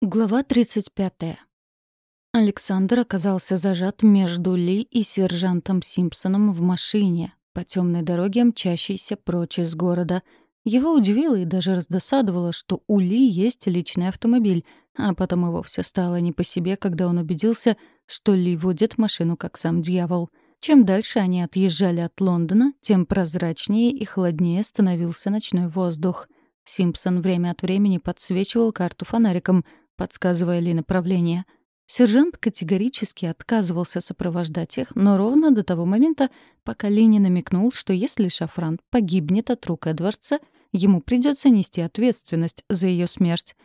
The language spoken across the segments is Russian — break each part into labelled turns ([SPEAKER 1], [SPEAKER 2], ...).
[SPEAKER 1] Глава 35. Александр оказался зажат между Ли и сержантом Симпсоном в машине, по темной дороге, мчащейся прочь из города. Его удивило и даже раздосадовало, что у Ли есть личный автомобиль, а потом и вовсе стало не по себе, когда он убедился, что Ли водит машину как сам дьявол. Чем дальше они отъезжали от Лондона, тем прозрачнее и холоднее становился ночной воздух — Симпсон время от времени подсвечивал карту фонариком, подсказывая Ли направление. Сержант категорически отказывался сопровождать их, но ровно до того момента, пока Ли не намекнул, что если Шафран погибнет от рук Эдвардса, ему придется нести ответственность за ее смерть.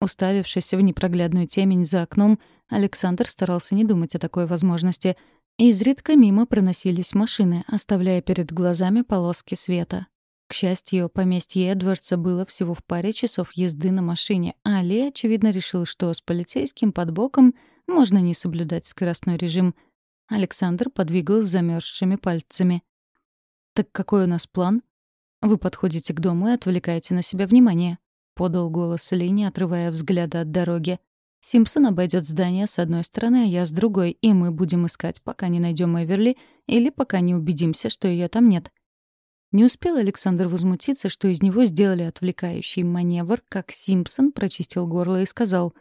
[SPEAKER 1] Уставившись в непроглядную темень за окном, Александр старался не думать о такой возможности. Изредка мимо проносились машины, оставляя перед глазами полоски света. К счастью, поместье Эдвардса было всего в паре часов езды на машине, а Ли, очевидно, решил, что с полицейским под боком можно не соблюдать скоростной режим. Александр подвигал с замерзшими пальцами. «Так какой у нас план?» «Вы подходите к дому и отвлекаете на себя внимание», — подал голос Ли, не отрывая взгляда от дороги. «Симпсон обойдет здание с одной стороны, а я с другой, и мы будем искать, пока не найдем Эверли или пока не убедимся, что ее там нет». Не успел Александр возмутиться, что из него сделали отвлекающий маневр, как Симпсон прочистил горло и сказал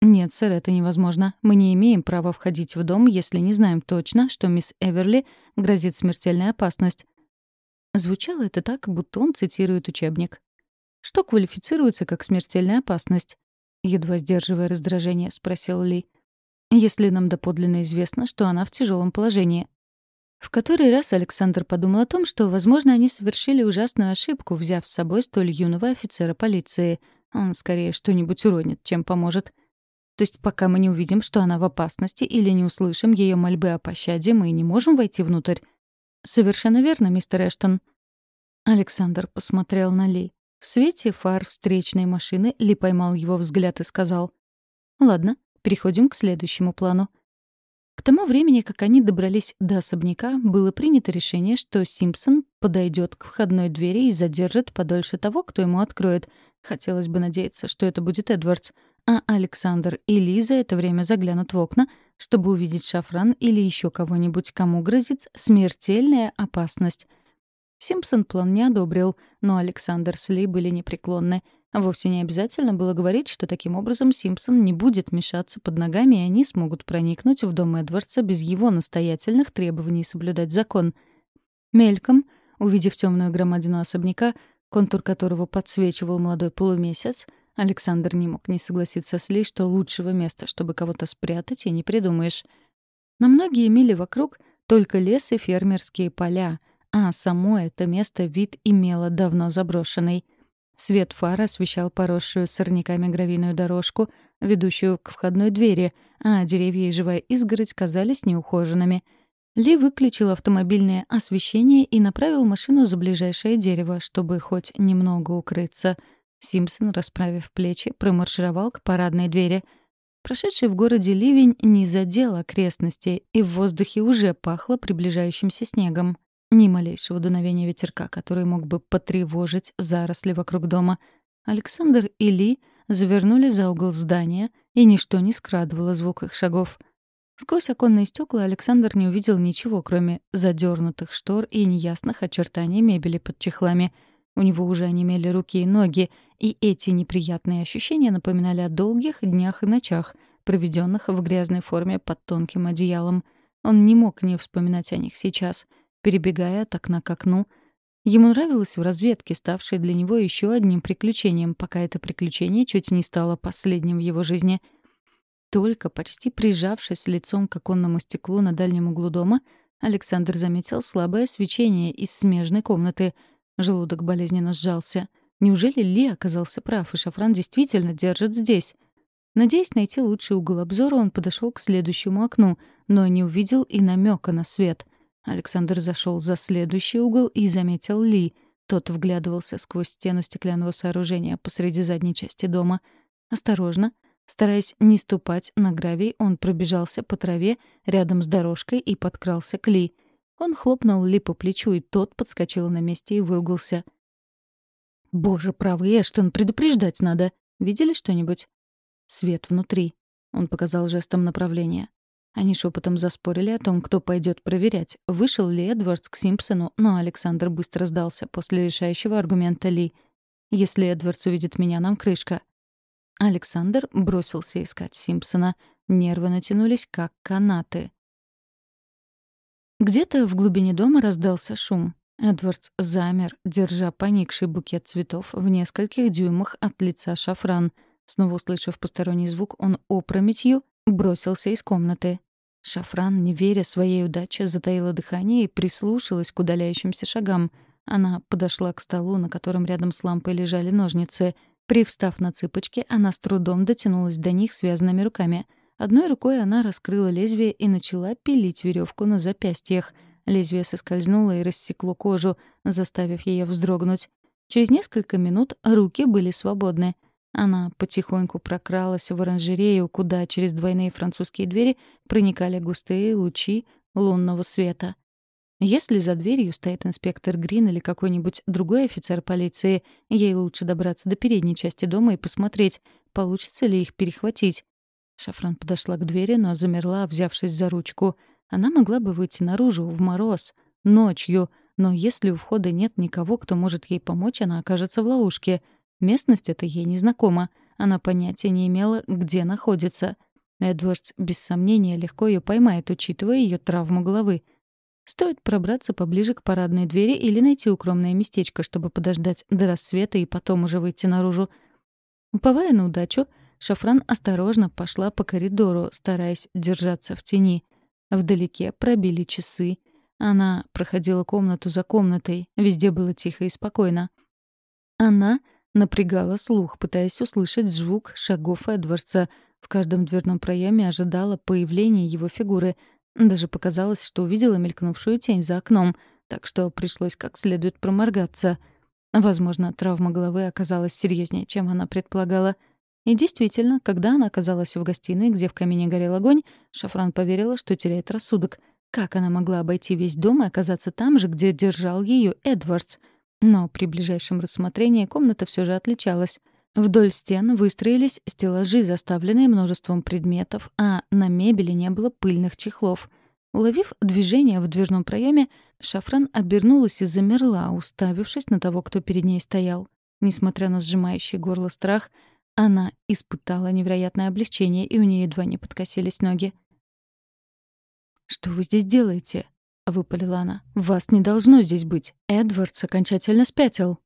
[SPEAKER 1] «Нет, сэр, это невозможно. Мы не имеем права входить в дом, если не знаем точно, что мисс Эверли грозит смертельная опасность». Звучало это так, будто он цитирует учебник. «Что квалифицируется как смертельная опасность?» Едва сдерживая раздражение, спросил Ли. «Если нам доподлинно известно, что она в тяжелом положении, в который раз Александр подумал о том, что, возможно, они совершили ужасную ошибку, взяв с собой столь юного офицера полиции. Он скорее что-нибудь уронит, чем поможет. То есть пока мы не увидим, что она в опасности, или не услышим ее мольбы о пощаде, мы не можем войти внутрь. Совершенно верно, мистер Эштон. Александр посмотрел на Ли. В свете фар встречной машины Ли поймал его взгляд и сказал. «Ладно, переходим к следующему плану. К тому времени, как они добрались до особняка, было принято решение, что Симпсон подойдет к входной двери и задержит подольше того, кто ему откроет. Хотелось бы надеяться, что это будет Эдвардс. А Александр и Лиза это время заглянут в окна, чтобы увидеть Шафран или еще кого-нибудь, кому грозит смертельная опасность. Симпсон план не одобрил, но Александр с Ли были непреклонны — Вовсе не обязательно было говорить, что таким образом Симпсон не будет мешаться под ногами, и они смогут проникнуть в дом Эдвардса без его настоятельных требований соблюдать закон. Мельком, увидев темную громадину особняка, контур которого подсвечивал молодой полумесяц, Александр не мог не согласиться с Ли, что лучшего места, чтобы кого-то спрятать, и не придумаешь. На многие мили вокруг только лес и фермерские поля, а само это место вид имело давно заброшенный. Свет фар освещал поросшую сорняками гравийную дорожку, ведущую к входной двери, а деревья и живая изгородь казались неухоженными. Ли выключил автомобильное освещение и направил машину за ближайшее дерево, чтобы хоть немного укрыться. Симпсон, расправив плечи, промаршировал к парадной двери. Прошедший в городе ливень не задел окрестности, и в воздухе уже пахло приближающимся снегом. Ни малейшего дуновения ветерка, который мог бы потревожить заросли вокруг дома. Александр и Ли завернули за угол здания, и ничто не скрадывало звук их шагов. Сквозь оконные стекла Александр не увидел ничего, кроме задернутых штор и неясных очертаний мебели под чехлами. У него уже онемели руки и ноги, и эти неприятные ощущения напоминали о долгих днях и ночах, проведенных в грязной форме под тонким одеялом. Он не мог не вспоминать о них сейчас — перебегая от окна к окну. Ему нравилось в разведке, ставшей для него еще одним приключением, пока это приключение чуть не стало последним в его жизни. Только почти прижавшись лицом к оконному стеклу на дальнем углу дома, Александр заметил слабое свечение из смежной комнаты. Желудок болезненно сжался. Неужели Ли оказался прав, и Шафран действительно держит здесь? Надеясь найти лучший угол обзора, он подошел к следующему окну, но не увидел и намека на свет. Александр зашел за следующий угол и заметил Ли. Тот вглядывался сквозь стену стеклянного сооружения посреди задней части дома. Осторожно, стараясь не ступать на гравий, он пробежался по траве рядом с дорожкой и подкрался к Ли. Он хлопнул Ли по плечу, и тот подскочил на месте и выругался. «Боже правый, Эштон, предупреждать надо. Видели что-нибудь?» свет внутри. Он показал жестом направление. Они шепотом заспорили о том, кто пойдет проверять, вышел ли Эдвардс к Симпсону, но Александр быстро сдался после решающего аргумента Ли. «Если Эдвардс увидит меня, нам крышка». Александр бросился искать Симпсона. Нервы натянулись, как канаты. Где-то в глубине дома раздался шум. Эдвардс замер, держа поникший букет цветов в нескольких дюймах от лица шафран. Снова услышав посторонний звук, он опрометью бросился из комнаты. Шафран, не веря своей удаче, затаила дыхание и прислушалась к удаляющимся шагам. Она подошла к столу, на котором рядом с лампой лежали ножницы. Привстав на цыпочки, она с трудом дотянулась до них связанными руками. Одной рукой она раскрыла лезвие и начала пилить веревку на запястьях. Лезвие соскользнуло и рассекло кожу, заставив ее вздрогнуть. Через несколько минут руки были свободны — она потихоньку прокралась в оранжерею, куда через двойные французские двери проникали густые лучи лунного света. Если за дверью стоит инспектор Грин или какой-нибудь другой офицер полиции, ей лучше добраться до передней части дома и посмотреть, получится ли их перехватить. Шафран подошла к двери, но замерла, взявшись за ручку. Она могла бы выйти наружу, в мороз, ночью, но если у входа нет никого, кто может ей помочь, она окажется в ловушке — Местность эта ей незнакома. Она понятия не имела, где находится. Эдвардс, без сомнения, легко ее поймает, учитывая ее травму головы. Стоит пробраться поближе к парадной двери или найти укромное местечко, чтобы подождать до рассвета и потом уже выйти наружу. Уповая на удачу, Шафран осторожно пошла по коридору, стараясь держаться в тени. Вдалеке пробили часы. Она проходила комнату за комнатой. Везде было тихо и спокойно. Она Напрягала слух, пытаясь услышать звук шагов Эдвардса. В каждом дверном проеме ожидала появления его фигуры. Даже показалось, что увидела мелькнувшую тень за окном, так что пришлось как следует проморгаться. Возможно, травма головы оказалась серьезнее, чем она предполагала. И действительно, когда она оказалась в гостиной, где в камине горел огонь, Шафран поверила, что теряет рассудок. Как она могла обойти весь дом и оказаться там же, где держал ее Эдвардс — но при ближайшем рассмотрении комната все же отличалась. Вдоль стен выстроились стеллажи, заставленные множеством предметов, а на мебели не было пыльных чехлов. Уловив движение в дверном проеме, Шафран обернулась и замерла, уставившись на того, кто перед ней стоял. Несмотря на сжимающий горло страх, она испытала невероятное облегчение, и у нее едва не подкосились ноги. «Что вы здесь делаете?» — выпалила она. «Вас не должно здесь быть. Эдвардс окончательно спятил».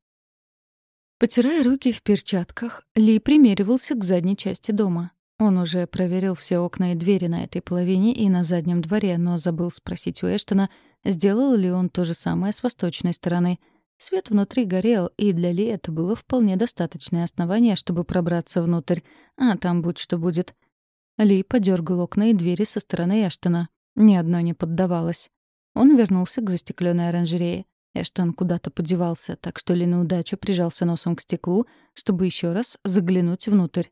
[SPEAKER 1] Потирая руки в перчатках, Ли примеривался к задней части дома. Он уже проверил все окна и двери на этой половине и на заднем дворе, но забыл спросить у Эштона, сделал ли он то же самое с восточной стороны. Свет внутри горел, и для Ли это было вполне достаточное основание, чтобы пробраться внутрь, а там будь что будет. Ли подергал окна и двери со стороны Эштона. Ни одно не поддавалось. Он вернулся к застекленной оранжерее. Эштон куда-то подевался, так что Ли на удачу прижался носом к стеклу, чтобы еще раз заглянуть внутрь.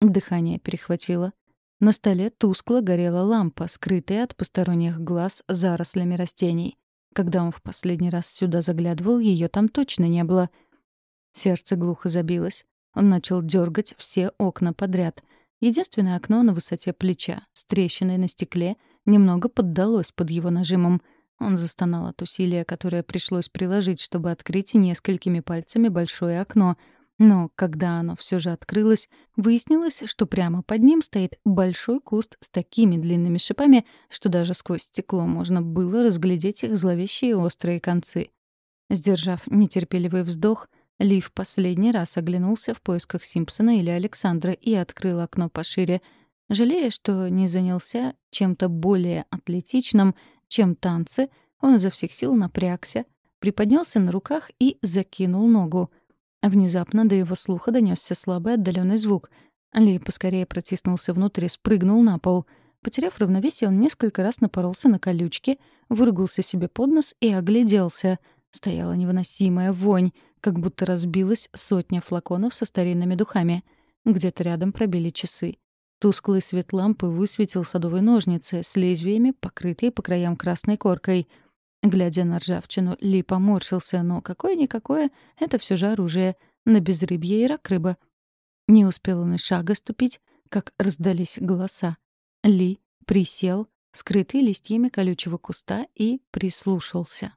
[SPEAKER 1] Дыхание перехватило. На столе тускло горела лампа, скрытая от посторонних глаз зарослями растений. Когда он в последний раз сюда заглядывал, ее там точно не было. Сердце глухо забилось. Он начал дергать все окна подряд. Единственное окно на высоте плеча, с трещиной на стекле, немного поддалось под его нажимом — он застонал от усилия, которое пришлось приложить, чтобы открыть несколькими пальцами большое окно. Но когда оно все же открылось, выяснилось, что прямо под ним стоит большой куст с такими длинными шипами, что даже сквозь стекло можно было разглядеть их зловещие острые концы. Сдержав нетерпеливый вздох, Ли в последний раз оглянулся в поисках Симпсона или Александра и открыл окно пошире, жалея, что не занялся чем-то более атлетичным, чем танцы, он изо всех сил напрягся, приподнялся на руках и закинул ногу. Внезапно до его слуха донесся слабый отдаленный звук. Ли поскорее протиснулся внутрь и спрыгнул на пол. Потеряв равновесие, он несколько раз напоролся на колючки, выругался себе под нос и огляделся. Стояла невыносимая вонь, как будто разбилась сотня флаконов со старинными духами. Где-то рядом пробили часы. Тусклый свет лампы высветил садовые ножницы с лезвиями, покрытые по краям красной коркой. Глядя на ржавчину, Ли поморщился, но какое-никакое — это все же оружие. На безрыбье и рак рыба. Не успел он и шага ступить, как раздались голоса. Ли присел, скрытый листьями колючего куста, и прислушался.